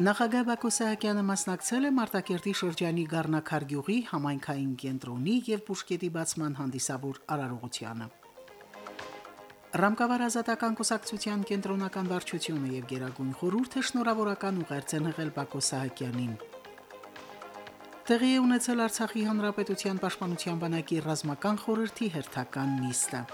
Նախագահ Բակո Սահակյանը մասնակցել է Մարտակերտի շրջանի Գառնակարգյուղի համայնքային կենտրոնի եւ Պուշկետի բացման հանդիսավոր արարողությանը։ Ռամկավար ազատական կուսակցության կենտրոնական վարչությունը եւ Գերագույն խորհուրդը շնորհավորական ուղերձ են հղել Բակո Սահակյանին։ Տեղի է ունեցել Արցախի հանրապետության պաշտպանության բանակի ռազմական խորհրդի հերթական նիստը։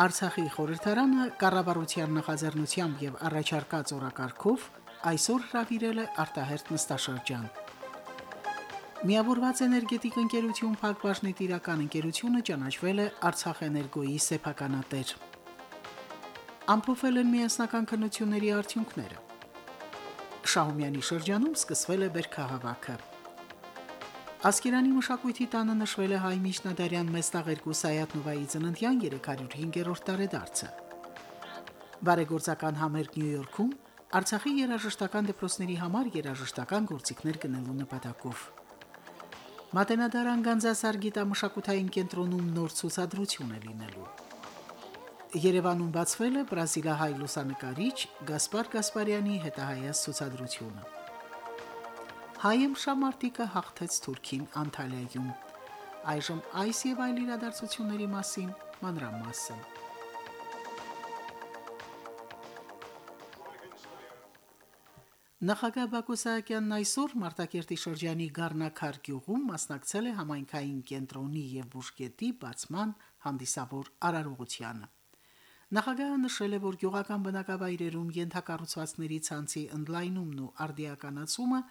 Արցախի խորհրդարանը կառավարության նախաձեռնությամբ եւ առաջարկած օրակարգով այսօր հravirել է արտահերտ նստաշրջան։ Միավորված էներգետիկ ընկերություն Փակվաշնի տիրական ընկերությունը ճանաչվել է Արցախ էներգոյի սեփականատեր։ Ամփոփել են միասնական քննությունների արդյունքները։ Շահումյանի շրջանում սկսվել է βέρքահավաքը։ Ասկերանի մշակույթի տանը նշվել է հայ միջնադարյան Մեստաղերկու Սայատնովայի ծննդյան 305-րդ տարեդարձը։ Բարեգործական համերգ Նյու Յորքում Արցախի երաժշտական դեպրոցների համար երաժշտական գործիքներ գնելու նպատակով։ Մատենադարան Գանձասար գիտամշակութային կենտրոնում նոր ցուցադրություն է լինելու։ Երևանում բացվել է բրազիլահայ լուսանկարիչ Գասպար Գասպարյանի հետահայաց ցուցադրությունը։ Հայեմ շամարտիկը հաղթեց Թուրքին Անտալիայում։ Այժմ այս եւ այլ իրադարձությունների մասին մանրամասն։ Նախագահ Բակո Սահակյանն այսօր Մարտակերտի շրջանի Գառնակար գյուղում մասնակցել է համայնքային կենտրոնի եւ բուժկետի բացման հանդիսավոր արարողությանը։ Նախագահը նշել է, որ գյուղական բնակավայրերում յենթակառուցվածքների ցանցի ընդլայնումն ու արդիականացումը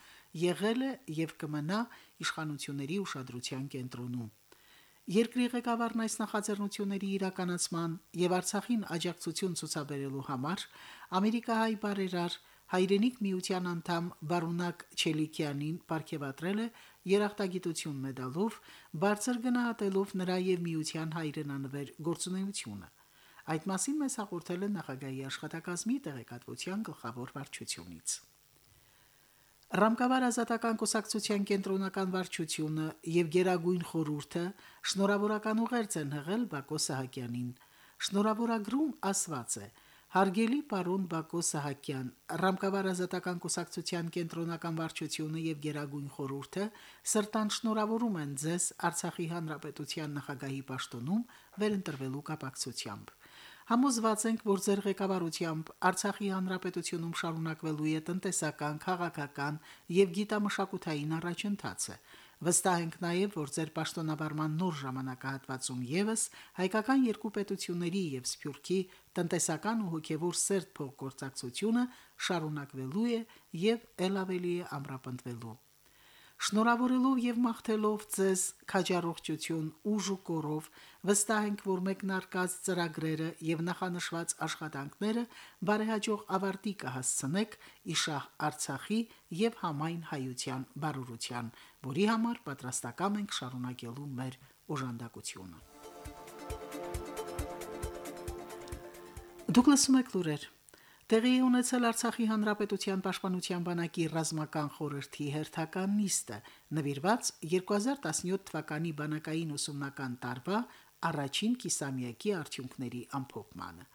եղել է եւ կմնա իշխանությունների ուշադրության կենտրոնում։ Երկրի ղեկավարն այս նախաձեռնությունների իրականացման եւ Արցախին աջակցություն ցուցաբերելու համար ամերիկահայ բարերար հայրենիք միության անդամ Բարունակ Չելիկյանին ապարգևատրել է երախտագիտություն մեդալով, բարձր գնահատելով նրա եւ միության հայրենանվեր գործունեությունը։ Այդ մասին մեզ հաղորդել է նախագահի աշխատակազմի տեղեկատվության գլխավոր վարչությունից։ Ռամկավար ազատական կուսակցության կենտրոնական վարչությունը եւ Գերագույն խորհուրդը շնորհավորական ուղերձ են հղել Բակո Սահակյանին։ Շնորհավորագրում ասված է. Հարգելի պարոն Բակո Սահակյան, Ռամկավար ազատական կուսակցության կենտրոնական վարչությունը եւ Գերագույն խորհուրդը սրտան շնորհավորում են ձեզ Արցախի հանրապետության նախագահի պաշտոնում վերընտրվելու կապակցությամբ։ Համոզված ենք, որ ձեր ղեկավարությամբ Արցախի հանրապետությունում շարունակվելու է տնտեսական, քաղաքական եւ գիտամշակութային առաջընթացը, Վստահ ենք նաև, որ ձեր պաշտոնավարման նոր ժամանակահատվածում եւս հայկական երկու պետությունների եւ Սփյուռքի տնտեսական ու հոգեվոր սերտ փոխգործակցությունը շարունակվելու է եւ ել ավելի է ամրապնդվելու։ Շնորհավորելով եւ մաղթելով ձեզ քաջառողջություն ուժ ու կորով վստահ ենք, որ մեկնարկած ծրագրերը եւ նախանշված աշխատանքները բարեհաջող ավարտի կհասցնեք իշահ Արցախի եւ համայն հայության բարօրության, որի համար պատրաստակամ ենք շարունակելու մեր օժանդակությունը։ Դուկլաս Մակլուրեր Տեղի ունեցել Արցախի Հանրապետության Պաշտպանության բանակի ռազմական խորհրդի հերթական նիստը, նվիրված 2017 թվականի բանակային ուսումնական տարվա առաջին կիսամյակի արդյունքների ամփոփմանը։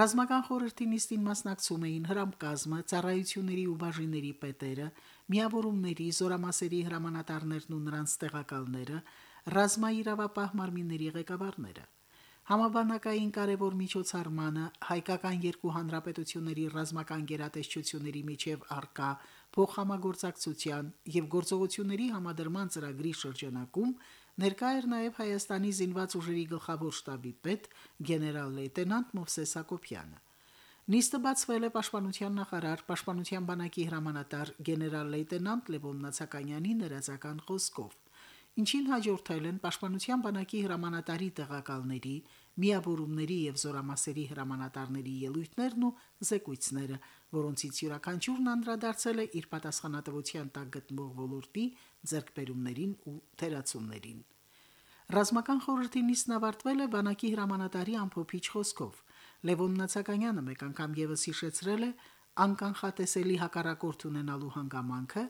Ռազմական խորհրդի նիստին մասնակցում էին հրամկազմը, ծառայությունների ու բաժինների պետերը, միավորումների, զորամասերի հրամանատարներն ու նրանց տեղակալները, ռազմաիրավապահ մարմինների ղեկավարները։ Համաբանակային կարևոր միջոցառմանը հայկական երկու հանրապետությունների ռազմական գերատեսչությունների միջև արկա փոխհամագործակցության եւ գործողությունների համադրման ծրագրի շրջանակում ներկա էր նաեւ Հայաստանի զինված ուժերի գլխավոր շտաբի պետ գեներալ-լեյտենանտ Մովսես Հակոբյանը։ Նիստը բացվել է Պաշտպանության նախարար, Պաշտպանության բանակի հրամանատար գեներալ-լեյտենանտ Լևոն Նացականյանի ներածական խոսքով ինչին հաջորդել են Պաշտպանության բանակի հրամանատարի տեղակալների, միավորումների եւ զորամասերի հրամանատարների ելույթներն ու զեկույցները, որոնցից յուրաքանչյուրն անդրադարձել է իր պատասխանատվության տակ գտնվող ոլորտի ձեռքբերումներին ու թերացումներին։ Ռազմական խորհրդի նիստն ավարտվել է բանակի հրամանատարի ամփոփիչ խոսքով։ Լևոն Նացականյանը մեկ անգամ եւս հիշեցրել է անկանխատեսելի հակառակորդ ունենալու հանգամանքը,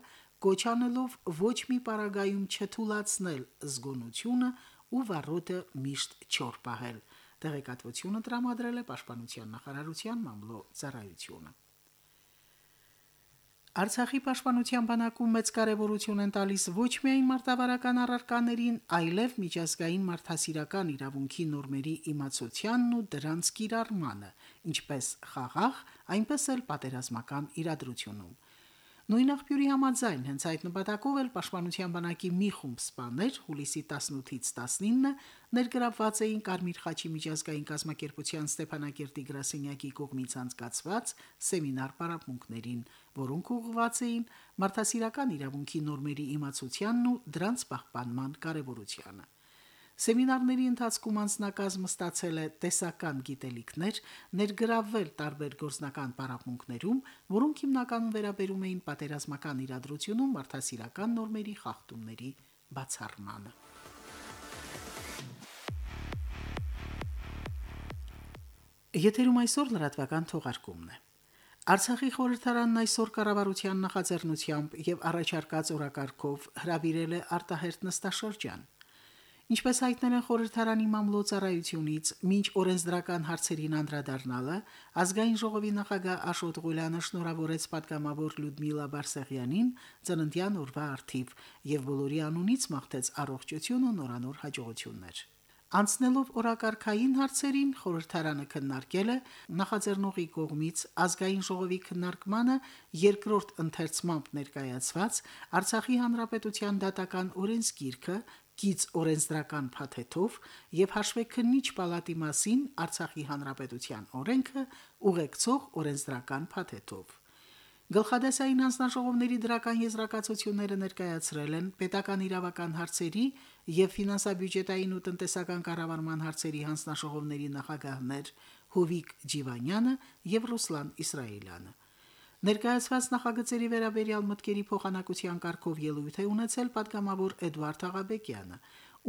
կոչանելով ոչ մի պարագայում չթուլացնել զգոնությունը ու վառոդը միշտ չոր պահել։ Տեղեկատվությունը տրամադրել է Պաշտպանության նախարարության մամլո ծառայությունը։ Արցախի պաշտպանության բանակում մեծ կարևորություն են տալիս ոչ միայն մարտավարական առարկաներին, այլև միջազգային մարդասիրական իրավունքի նորմերի իմացությանն ու դրանց կիրառմանը, ինչպես խաղաղ, այնպես էլ պատերազմական իրադրությունում։ Նույն աղբյուրի համաձայն հենց այդ նպատակով էլ Պաշտպանության բանակի մի խումբ սպաներ հուլիսի 18-ից 19 ներգրավված էին Կարմիր խաչի միջազգային կազմակերպության Ստեփանակերտի գրասենյակի կողմից անցկացված սեմինար պարապմունքներին, որոնք ուղղված էին մարդասիրական իրավունքի նորմերի իմացությանն ու դրանց պահպանման կարևորությանը։ Սեմինարների ընթացքում անձնակազմը ստացել է տեսական գիտելիքներ, ներգրավվել տարբեր գործնական պարապմունքներում, որոնք հիմնականում վերաբերում էին պատերազմական իրադրությունում մարդասիրական նորմերի խախտումների բացառմանը։ Եթերում այսօր լրատվական թողարկումն է։ Արցախի խորհրդարանն այսօր կառավարության նախաձեռնությամբ եւ առաջարկած օրակարգով հրավիրել է արտահերտ նստաշրջան։ Ինչպես հայտնել են խորհրդարանի մամլոյցարայությունից, մինչ օրենսդրական հարցերին անդրադառնալը, ազգային ժողովի նախագահ Աշոտ Ղուլյանը շնորհավորեց պատգամավոր Լյուդմիլա Բարսեղյանին ծննդյան օրվա արթիվ եւ բոլորի անունից մաղթեց առողջություն ու նորանոր հաջողություններ։ Անցնելով օրակարգային հարցերին, խորհրդարանը քննարկել է նախաձեռնողի կողմից ազգային ժողովի քննարկմանը երկրորդ ընթերցմամբ ներկայացված Արցախի հանրապետության դատական օրենսգիրքը կից օրենսդրական փաթեթով եւ հաշվեկնիչ պալատի մասին Արցախի հանրապետության օրենքը ուղեկցող օրենսդրական փաթեթով։ Գլխադեսային հանձնաժողովների դրական եզրակացությունները ներկայացրել են պետական իրավական հարցերի եւ ֆինանսա-բյուջետային ու տնտեսական կառավարման հարցերի հանձնաժողովների նախագահներ Հովիկ Ջիվանյանը եւ Ռուսլան Իսրայելյանը։ Ներկայացված նախագծերի վերաբերյալ մտքերի փոխանակության կարգով ելույթ է ունեցել падգամավոր Էդվարդ Աղաբեկյանը,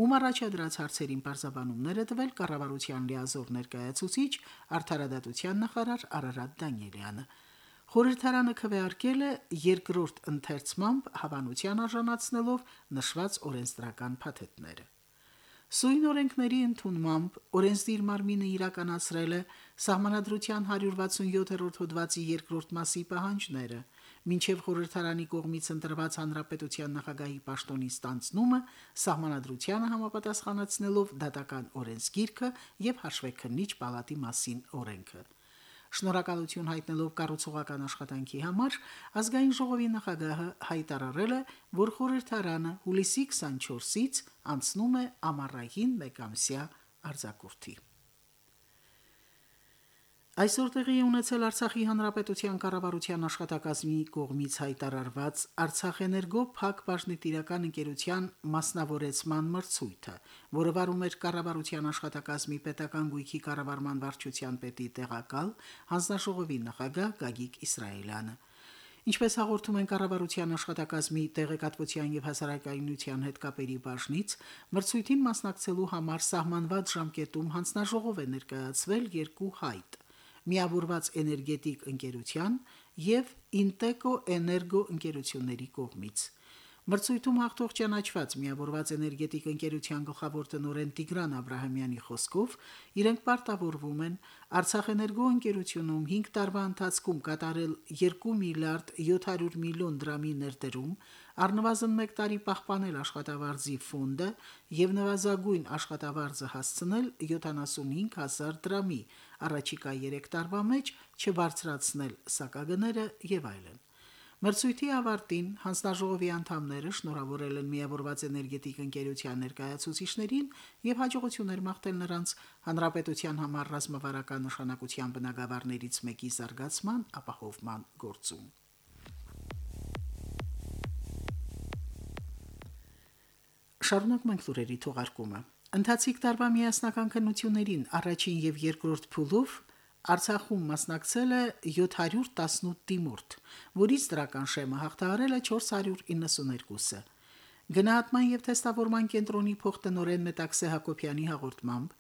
ում առաջադրած հարցերին բարձաբանումներ է տվել կառավարության լիազոր ներկայացուցիչ արդարադատության նախարար Արարատ Դանիելյանը։ Խորհրդարանը քվեարկել է երկրորդ ընթերցմամբ հավանության արժանացնելով նշված օրենսդրական փաթեթները։ Սույն օրենքների ընդունմամբ օրենսդիր մարմինը իրականացրել է Սահմանադրության 167-րդ հոդվածի երկրորդ մասի պահանջները, մինչև խորհրդարանի կողմից ընտրված հանրապետության նախագահի պաշտոնի ստանցնումը Սահմանադրությանը համապատասխանեցնելով դատական օրենսգիրքը եւ հաշվեկնիչ պալատի մասին օրենքը։ Շնորհակալություն հայտնելով կառուցողական աշխատանքի համար ազգային ժողովի նախագահը հայտարարել է, որ խորհրդարանը հուլիսի 24-ից անցնում է ամառային մեկամսյա արձակուրդի։ Այսօր տեղի ունեցել Արցախի հանրապետության կառավարության աշխատակազմի կողմից հայտարարված Արցախէներգո փակ բաժնետիրական ընկերության մասնավորեցման մրցույթը, որը վարում էր կառավարության աշխատակազմի պետական գույքի կառավարման վարչության պետի տեղակալ հանձնաժողովի նախագահ Գագիկ Իսրայելյանը։ Ինչպես հաղորդում են կառավարության աշխատակազմի տեղեկատվության եւ հասարակայնության հետ կապերի բաժնից, մրցույթին մասնակցելու համար սահմանված ժամկետում հանձնաժողով է ներկայացվել երկու հայտ միավորված էներգետիկ ընկերության եւ Ինտեկո էներգո ընկերությունների կողմից։ Մրցույթում հաղթող ճանաչված միավորված էներգետիկ ընկերության գլխավոր տնօրեն Տիգրան Աբ รา համյանի խոսքով իրենք պարտավորվում են Արցախ էներգո ընկերությունում 5 տարվա ընթացքում կատարել 2 միլիարդ 700 միլիոն դրամի ներդրում, առնվազն 1 տարի պահպանել աշխատավարձի ֆոնդը եւ նվազագույն աշխատավարձը հասցնել 75000 դրամի, առաջիկա 3 տարվա մեջ չբարձրացնել սակագները եւ այլն։ Մրցույթի ավարտին հանձնաժողովի անդամները շնորհավորել են միավորված էներգետիկ ընկերության ներկայացուցիչներին եւ հաջողություններ մաղթել նրանց հանրապետության համար ռազմավարական նշանակության բնագավառներից մեկի զարգացման ապահովման գործում։ Շարունակում ենք լուրերի թողարկումը։ Ընթացիկ տարվա միասնական քննություններին առաջին եւ երկրորդ փուլով Արցախում մասնակցել է 718 դիմորդ, որից դրական շեմը հաղթահարել է 492-ը։ Գնահատման եւ թեստավորման կենտրոնի փոխտնօրեն Մետաքսե Հակոբյանի հաղորդմամբ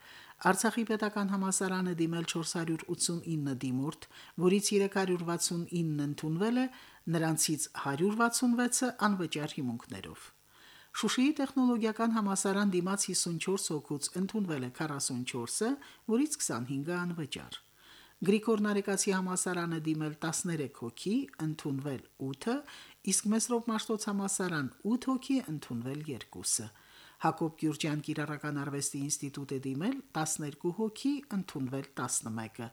Արցախի պետական համասարանը դիմել 489 դիմորդ, որից 369 ընդունվել է, նրանցից 166-ը անվճար հիմունքներով։ Շուշիի տեխնոլոգիական համասարան դիմաց 54 հոգուց ընդունվել է 44-ը, որից 25-ը անվճար։ Գրիգոր Նարեկացի համասարանը դիմել 13 հոգի, ընդունվել 8-ը, իսկ Մեսրոպ Մաշտոց համասարան 8 հոգի, ընդունվել 2-ը։ Հակոբ Գյուրջյան Կիրառական արվեստի ինստիտուտը դիմել 12 հոգի, ընդունվել 11-ը։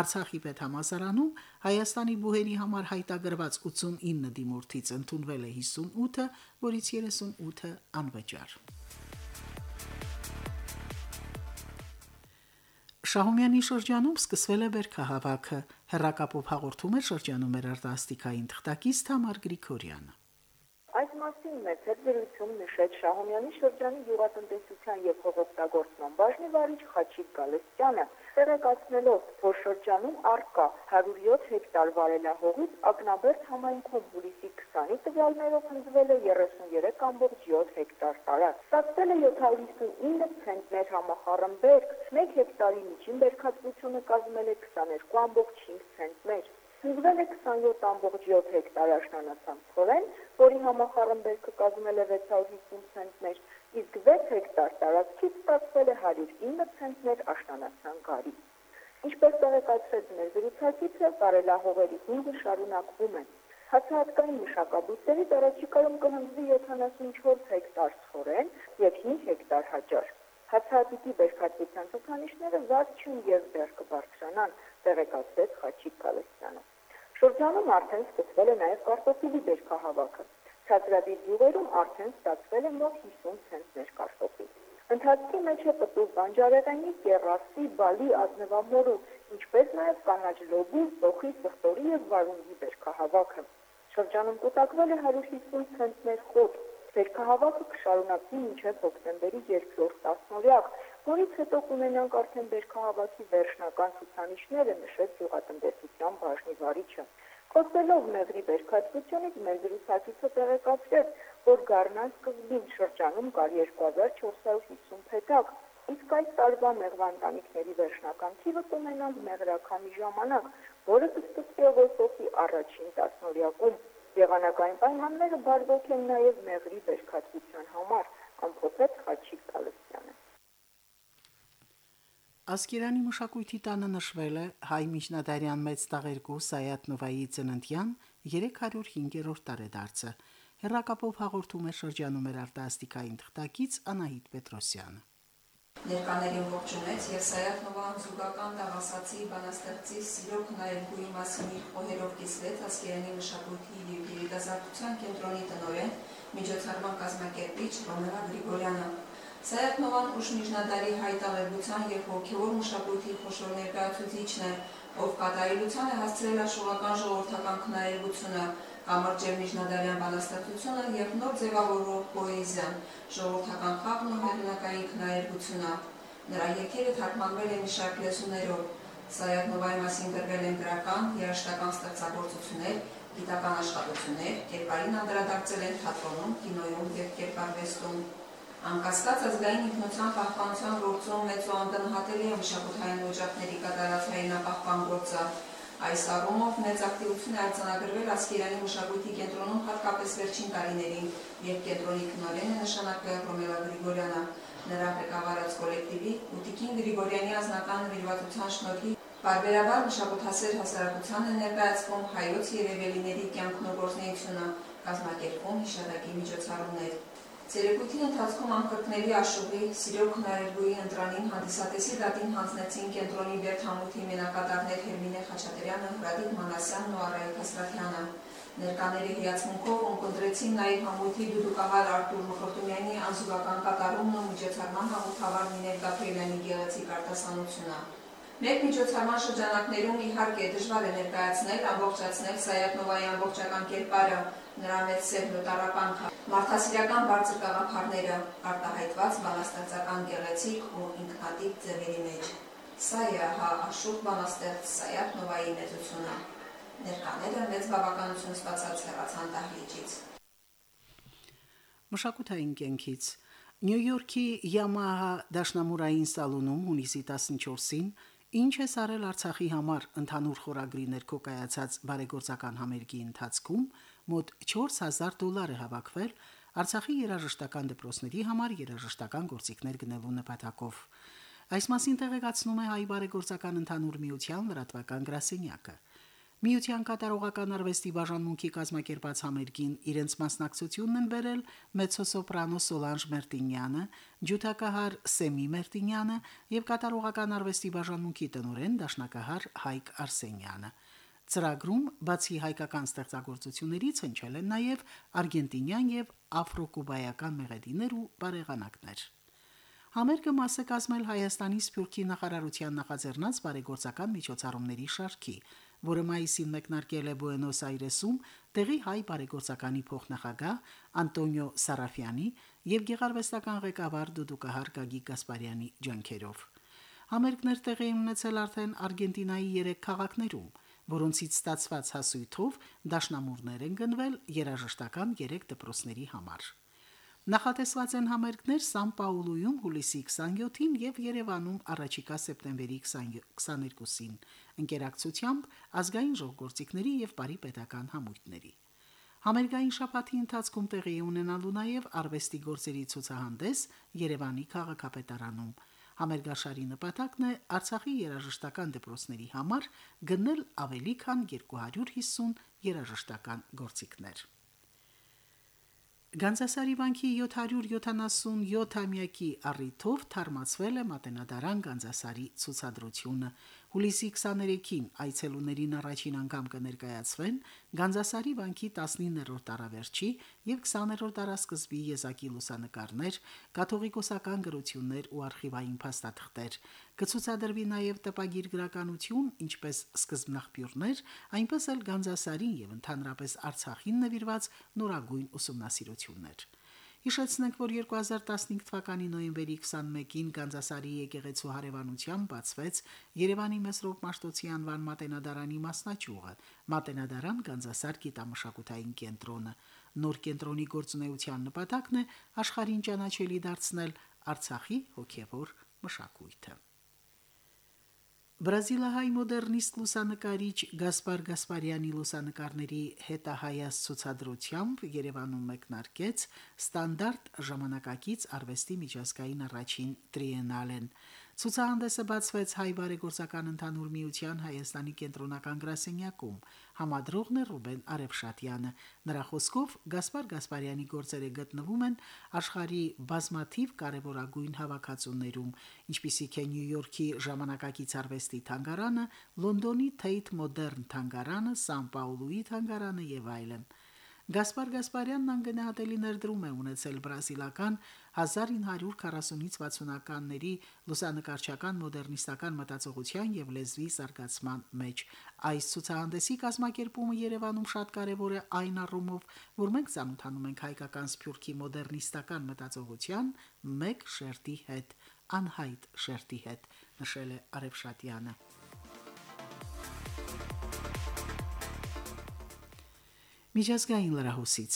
Արցախի պետհամասարանում Հայաստանի բուհերի համար հայտագրված 89 դիմորդից ընդունվել է 58-ը, որից 38-ը անվճար։ Շահումյանի շրջանում սկսվել է βέρքահավաքը։ Հերրակապով հաղորդում է շրջանում էր արտասթիկային թղթակից Թամար Գրիգորյանը մասին մեծ հետերություն նշեց Շահումյանի շրջանի յուղատնտեսության եւ հողօգտագործման բաժնի վարիչ Խաչիկ Գալստյանը, տեղեկացնելով, որ շրջանում առկա 107 հեկտար վարելահողից ակնաբերդ համայնքում հուլիսի 20-ի տվյալներով հնձվել է 33.7 հեկտար տարածք։ Ստացվել է 759 ցենտներ համախառն բերք, 1 հեկտարի միջին բերքատվությունը կազմել է 22.5 ցենտներ։ Հնձվել է 27.7 հեկտար աշնանացան փորեն, որի համախառն բերքը կազմել է 650 ցենտներ, իսկ 6 հեկտար տարածքից ստացվել է 109 ցենտներ աշնանացան գարի։ Ինչպես տեղեկացրեց մեր զրուցակիցը, բարելահողերի հինգը շարունակվում են։ Հացահատկային մշակաբույսերից առաջիկայում կհնձվի 74 հեկտար ցորեն եւ 5 հեկտար հաճար։ Հացահատիկի բերքատվության ցուցանիշները վատ չեն եւ դեռ կբարձրանան, տեղեկացրեց Խաչիկ Գալստյանը։ Շրջանում արդեն սկսվել է նաև կարտոֆիլի բերքահավաքը։ Ցածրադիր գյուղերում արդեն ստացվել է մոտ 50 ցենտներ կարտոֆիլ։ Ընթացքի մեջ է պտուղ բանջարեղենի, կերասի, բալի, ազնվամորու, ինչպես նաև կանաչ լոբու, սոխի, սխտորի եւ վարունգի բերքահավաքը։ Շրջանում կուտակվել է 150 ցենտներ խոտ, Վերքահավաքը կշարունակվի մինչև հոկտեմբերի 2-րդ տասնօրյակ, որից հետո կունենանք արդեն վերքահավաքի վերջնական ցուցանիշները, նշեց գյուղատնտեսության բաժնի վարիչը։ Խոսելով մեղրի վերքատվությունից մեր զրուցակիցը տեղեկացրեց, որ գառնան սկզբին շրջանում կար 2450 փետակ, իսկ այս տարվա մեղվանտանիքների վերջնական թիվը կունենան մեղրականի ժամանակ, որը կստացվի օգոստոսի առաջին տասնօրյակում։ Եղանակային պայմանները բարվոք են նաև մեղրի բերքատվության համար, ամփոփեց Խաչիկ Գալստյանը։ Ասկերանի մշակույթի տանը նշվել է հայ միջնադարյան մեծ տաղերկու Սայաթ Նովայի ծննդյան 305-րդ տարեդարձը։ Հերրակապով հաղորդում է շրջանում մեր արտասթիկային թղթակից Անահիտ Պետրոսյանը։ Ներկաներին ողջունեց եւ Սայաթ Նովան զուգական դավասացի բանաստեղծի Սիրոք Նայելգուի մասին իր խոհերով կիսվեց Ասկերանի մշակույթի եւ երիտասարդության կենտրոնի տնօրեն միջոցառման կազմակերպիչ Ռոմելա Գրիգորյանը։ Սայաթ Նովան ուշ միջնադարի հայտարարության եւ հոգեոր մշակույթի խոշոր ներկայացուցիչն է, ով կատարելության է հասցրել աշխուղական ժողովրդական քննարկությունը, կամարջ եւ միջնադարյան բանաստեղծությունը եւ նոր ձևավորող պոեզիան, ժողովրդական խաղն ու հեղինակային քննարկությունը։ Նրա երգերը թարգմանվել են շարք լեզուներով։ Սայաթնովայի մասին գրվել են գրական, երաժշտական ստեղծագործություններ, գիտական աշխատություններ, կերպարին անդրադարձել են թատրոնում, կինոյում եւ կերպարվեստում։ Անկասկած ազգային ինքնության պահպանության գործում մեծ ու անդնահատելի է մշակութային օջախների կատարած հայրենապահպան գործը, Այս առումով մեծ ակտիվություն է արձանագրվել Ասկերանի մշակույթի կենտրոնում հատկապես վերջին տարիներին, երբ կենտրոնի քննորեն է նշանակվել Ռոմելա Գրիգորյանը, նրա ղեկավարած կոլեկտիվի ու Տիկին Գրիգորյանի ազնական նվիրվածության շնորհիվ Բարբերաբար մշակութասեր հասարակության է ներկայացվում հայոց երևելիների կյանքն ու գործունեությունը, կազմակերպում հիշատակի միջոցառումներ։ Ցերեկույթի ընթացքում անկրկնելի աշուղի Սիրոք Նարերգուի ընտրանին հանդիսատեսի դատին հանձնեցին կենտրոնի Բերթամութի մենակատարներ Հերմինե Խաչատրյանը, Հրադիկ Մանասյանն ու Արայիկ Հասրատյանը։ Ներկաների հիացմունքով ունկնդրեցին նաև համույթի դուդուկահար Արտուր Մխրտումյանի անզուգական կատարումն ու միջոցառման հաղորդավար Նիներ Գաբրիելյանի գեղեցիկ արտասանությունը։ Մեկ միջոցառման շրջանակներում իհարկե դժվար է ներկայացնել, ամբողջացնել Սայաթնովայի ամբողջական կերպարը, նրա մեծ սերն ու տարապանքը, մարդասիրական բարձր գաղափարները, արտահայտված բանաստեղծական գեղեցիկ ու ինքնատիպ ձևերի մեջ։ Սա է հա աշուղ բանաստեղծ Սայաթ Նովայի մեծությունը։ Ներկաները մեծ բավականություն ստացած հեռացան դահլիճից։ Մշակութային կենքից Նյու Յորքի Yamaha դաշնամուրային սալոնում հունիսի 14-ին Ինչ է սարել Արցախի համար ընդհանուր խորագրի ներքո կայացած բարեգործական համերգի ընթացքում մոտ 4000 դոլար է հավաքվել Արցախի երաժշտական դպրոցների համար երաժշտական գործիքներ գնելու նպատակով։ Այս մասին տեղեկացնում է հայ բարեգործական ընդհանուր միության լրատվական գրասենյակը։ Միության կատարողական արվեստի բաժանմունքի կազմակերպած համերգին իրենց մասնակցությունն են բերել մեծոսոպրանո Սոլանժ Մերտինյանը, ջութակահար Սեմի Մերտինյանը եւ կատարողական արվեստի բաժանմունքի տնօրեն Դաշնակահար Հայկ Արսենյանը։ Ծրագրում բացի հայկական ստեղծագործություններից հնչել են նաև արգենտինյան եւ աֆրոկուբայական մեղեդիներ ու բարեղանակներ։ Համերգը մաս է կազմել Հայաստանի Սփյուռքի նախարարության նախաձեռնած բարեգործական միջոցառումների շարքի, որը մայիսին մեկնարկել է Բուենոս Այրեսում տեղի հայ բարեգործականի փոխնախագահ Անտոնիո Սարաֆյանի եւ գեղարվեստական ղեկավար Դուդուկահար Գագիկ Գասպարյանի ջանքերով։ Համերգներ տեղի ունեցել արդեն Արգենտինայի 3 քաղաքներում, որոնցից ստացված հասույթով դաշնամուրներ են գնվել երաժշտական 3 դպրոցների համար։ Նախատեսված են համերգներ Սան Պաուլոյում հուլիսի 27-ին եւ Երևանում առաջիկա սեպտեմբերի 22-ին ընկերակցությամբ ազգային ժողովրդիկների եւ բարի պետական համույթների։ Համերգային շաբաթի ընթացքում տեղի ունենալու նաև արվեստի գործերի ցուցահանդես Երևանի քաղաքապետարանում։ Համերգաշարի նպատակն է Արցախի երաժշտական դպրոցների համար գնել ավելի քան 250 երաժշտական գործիքներ։ Գանձասարի բանկի 777-ամյակի առիթով թարմացվել է Մատենադարան Գանձասարի ցուցադրությունը։ Հուլիսի 23-ին այցելուներին առաջին անգամ կներկայացվեն Գանձասարի բանկի 19-րդ տարավերջի եւ 20-րդ տարասկզբի եզակի լուսանկարներ, կաթողիկոսական գրություններ ու արխիվային փաստաթղթեր։ Կցուցադրվի նաեւ տպագիր գրականություն, ինչպես սկզբնաղբյուրներ, այնպես էլ Գանձասարին եւ ընդհանրապես Արցախին նվիրված նորագույն ուսումնասիրություններ։ Հիշեցնենք, որ 2015 թվականի նոյեմբերի 21-ին Գանձասարի եկեղեցու հարևանությամբ բացվեց Երևանի Մեսրոպ Մաշտոցի անվան մատենադարանի մասնաճյուղը՝ Մատենադարան Գանձասար գիտամշակութային կենտրոնը։ Նոր կենտրոնի գործունեության նպատակն է աշխարհին ճանաչելի դարձնել Արցախի հոգևոր մշակույթը։ Բրազիլահայ մոդեռնիստ լուսանկարիչ Գասպար Գասպարյանի լուսանկարների հետահայաց ցուցադրությամբ Երևանում մեկնարկեց ստանդարտ ժամանակակից արվեստի միջազգային առաջին տրիենալեն։ Ցուցահանդեսը բացվեց հայ բարեգործական ընդհանուր միության Հայաստանի կենտրոնական գրասենյակում։ Համադրողն է Ռուբեն Արևշատյանը։ Նրա խոսքով Գասպար Գասպարյանի գործերը գտնվում են աշխարհի բազմաթիվ կարևորագույն հավաքածուներում, ինչպիսիք է Նյու Յորքի ժամանակակից արվեստի թանգարանը, Լոնդոնի Tate Modern թանգարանը, Սան Պաուլոյի թանգարանը եւ այլն։ Գասպար Գասպարյանն անգնահատելի ներդրում է ունեցել բրազիլական 1940-ից 60-ականների լուսանկարչական մոդեռնիստական մտածողության եւ լեզվի զարգացման մեջ։ Այս ցուցահանդեսի կազմակերպումը Երևանում շատ կարեւոր է այն առումով, որ մենք ցանոթանում ենք հայկական սփյուռքի մոդեռնիստական մտածողության մեկ շերտի հետ, անհայտ շերտի հետ, նշել է Արևշատյանը։ Միջազգային լրահոսից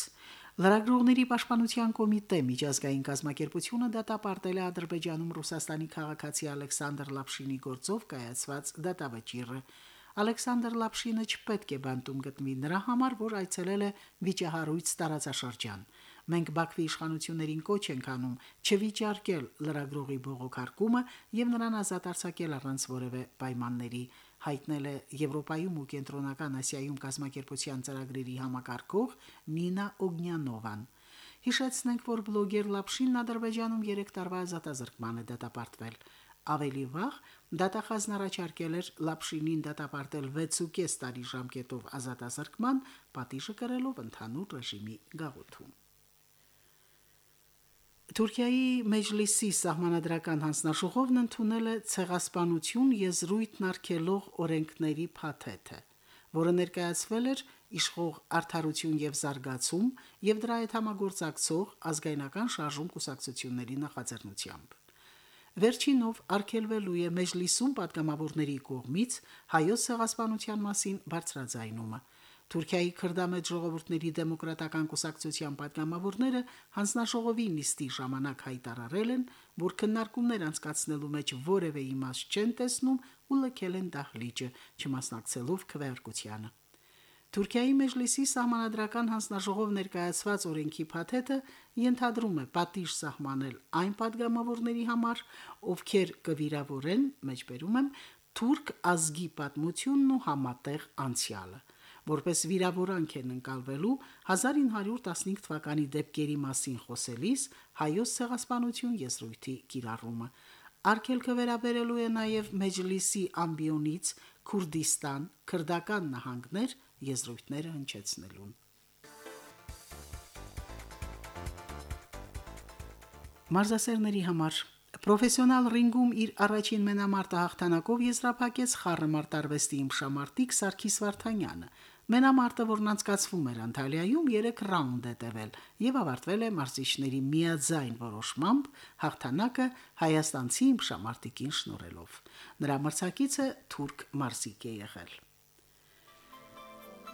Լրագրողների պաշտպանության կոմիտե միջազգային կազմակերպությունը դատապարտել է Ադրբեջանում Ռուսաստանի քաղաքացի Ալեքսանդր Լապշինի գործով կայացված դատավճիռը։ Ալեքսանդր Լապշինը չպետք է բանտում գտնվի նրա համար, որ այցելել է վիճահարույց տարածաշրջան։ Մենք Բաքվի իշխանություններին կոչ ենք անում չվիճարկել լրագրողի բողոքարկումը եւ նրան ազատ արձակել առանց որևէ պայմանների հայտնել է Եվրոպայում ու Կենտրոնական Ասիայում կազմակերպության ծրագրերի համակարգող Նինա Օգնյանովան։ Հիշեցնենք, որ բլոգեր Լապշինն Ադրբեջանում 3 տարվա ազատազրկման է դատապարտվել։ Ավելի վաղ դատախազն առաջարկել էր Լապշինին դատապարտել 6.5 տարի ժամկետով ազատազրկման, պատիժը կրելով ընդհանուր ռեժիմի գաղութում։ Թուրքիայի Մեջլիսի սահմանադրական հանձնաժողովն ընդունել է ցեղասպանություն եզրույթն արգելող օրենքների փաթեթը, որը ներկայացվել էր իշխող արդարություն եւ զարգացում եւ դրա հետ համագործակցող ազգայնական շարժում կուսակցությունների նախաձեռնությամբ։ Վերջինով արգելվելու է Մեջլիսում պատգամավորների կողմից հայոց ցեղասպանության մասին բարձրաձայնումը, Թուրքիայի քրդամետ ժողովուրդների դեմոկրատական կուսակցության պատգամավորները հանձնաժողովի նիստի ժամանակ հայտարարել են, որ քննարկումներ անցկացնելու մեջ որևէ իմաստ չեն տեսնում ու լքել են դահլիճը, չմասնակցելով քվեարկությանը։ Թուրքիայի մեջլիսի սահմանադրական հանձնաժողով ներկայացված օրենքի փաթեթը ենթադրում է պատիժ սահմանել այն падգամավորների համար, ովքեր կվիրավորեն, մեջբերում եմ, թուրք ազգի պատմությունն ու համատեղ անցյալը որպես վիրավորանք են ընկալվելու 1915 թվականի դեպքերի մասին խոսելիս հայոց ցեղասպանություն եզրույթի կիրառումը։ Արկելքը վերաբերելու է նաև Մեջլիսի ամբիոնից Քուրդիստան, քրդական նահանգներ եզրույթները հնչեցնելուն։ Մարզասերների համար. Պրոֆեսիոնալ ռինգում իր առաջին մենամարտը հաղթանակով եզրափակեց խառը մարտարվեստի իմշամարտիկ Սարգիս Վարդանյանը։ Մենամարտը, որն անցկացվում էր Անտալիայում, 3 ռաունդ է տևել եւ ավարտվել է մարզիչների միաձայն որոշմամբ հաղթանակը հայաստանցի իմշամարտիկին շնորհելով։ Նրա մրցակիցը թուրք մարզիկ է եղել։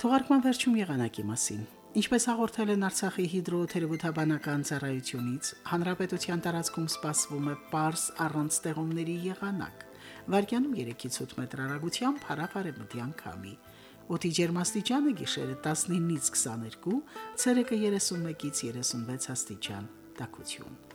Թողարկման վերջում եղանակի մասին։ Ինչպես հաղորդել են Արցախի հիդրոթերապևտաբանական ծառայությունից, հանրապետության տարածքում սպասվում է պարզ առանց ստեղումների եղանակ։ Վարկյանում 3-ից 8 մետր հեռագությամբ հարավարևմտյան քամի։ Օդի ջերմաստիճանը գիշերը 19-ից 22, ցերեկը 31-ից 36 աստիճան։ Տակություն։